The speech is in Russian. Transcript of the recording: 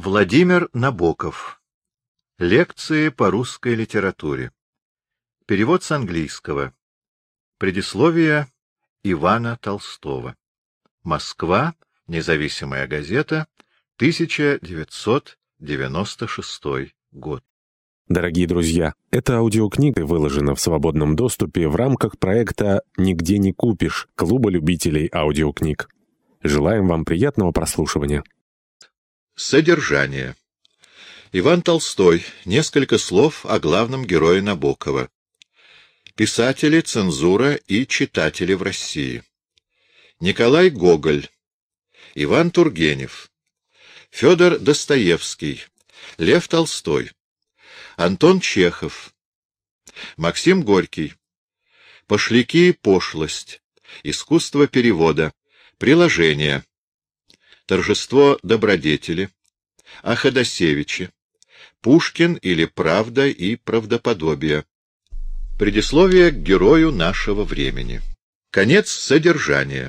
Владимир Набоков. Лекции по русской литературе. Перевод с английского. Предисловие Ивана Толстого. Москва. Независимая газета. 1996 год. Дорогие друзья, эта аудиокнига выложена в свободном доступе в рамках проекта «Нигде не купишь» Клуба любителей аудиокниг. Желаем вам приятного прослушивания. Содержание. Иван Толстой. Несколько слов о главном герое Набокова. Писатели, цензура и читатели в России. Николай Гоголь. Иван Тургенев. Федор Достоевский. Лев Толстой. Антон Чехов. Максим Горький. Пошляки и пошлость. Искусство перевода. Приложение. Торжество добродетели, о Ходосевиче, Пушкин или правда и правдоподобие. Предисловие к герою нашего времени. Конец содержания.